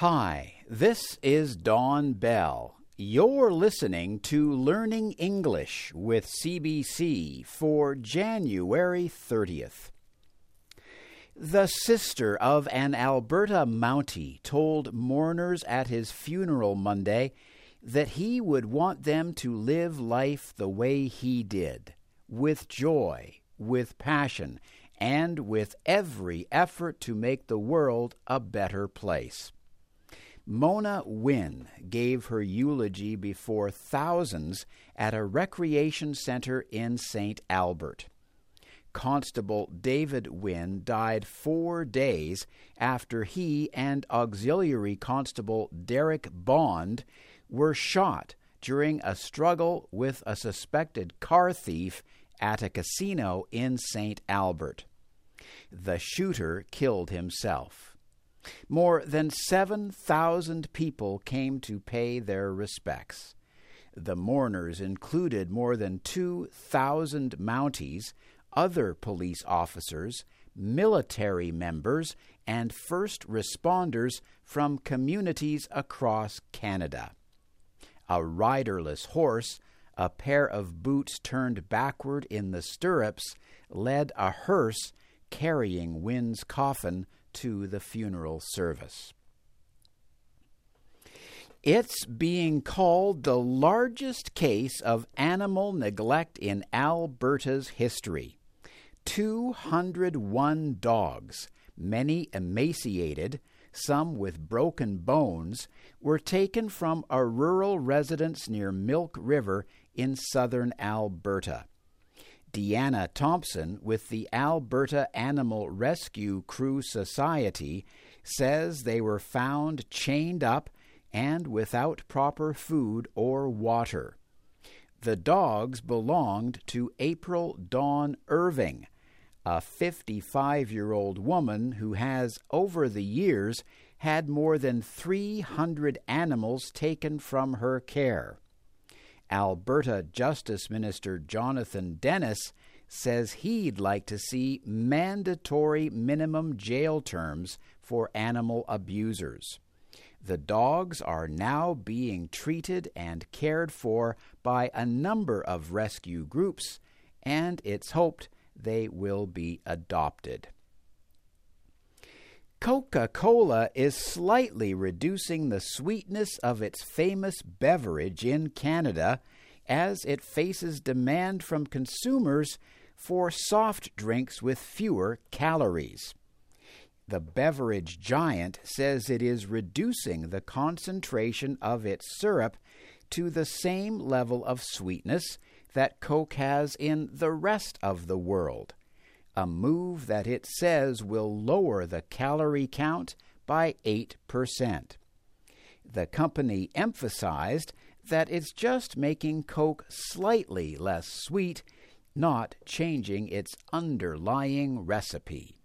Hi, this is Don Bell. You're listening to Learning English with CBC for January 30th. The sister of an Alberta Mountie told mourners at his funeral Monday that he would want them to live life the way he did, with joy, with passion, and with every effort to make the world a better place. Mona Wynn gave her eulogy before thousands at a recreation center in St. Albert. Constable David Wynn died four days after he and Auxiliary Constable Derek Bond were shot during a struggle with a suspected car thief at a casino in St. Albert. The shooter killed himself. More than 7,000 people came to pay their respects. The mourners included more than 2,000 Mounties, other police officers, military members, and first responders from communities across Canada. A riderless horse, a pair of boots turned backward in the stirrups, led a hearse carrying Wynn's coffin to the funeral service. It's being called the largest case of animal neglect in Alberta's history. 201 dogs, many emaciated, some with broken bones, were taken from a rural residence near Milk River in southern Alberta. Deanna Thompson with the Alberta Animal Rescue Crew Society says they were found chained up and without proper food or water. The dogs belonged to April Dawn Irving, a 55 year old woman who has, over the years, had more than 300 animals taken from her care. Alberta Justice Minister Jonathan Denis says he'd like to see mandatory minimum jail terms for animal abusers. The dogs are now being treated and cared for by a number of rescue groups, and it's hoped they will be adopted. Coca Cola is slightly reducing the sweetness of its famous beverage in Canada as it faces demand from consumers for soft drinks with fewer calories. The beverage giant says it is reducing the concentration of its syrup to the same level of sweetness that Coke has in the rest of the world a move that it says will lower the calorie count by 8%. The company emphasized that it's just making Coke slightly less sweet, not changing its underlying recipe.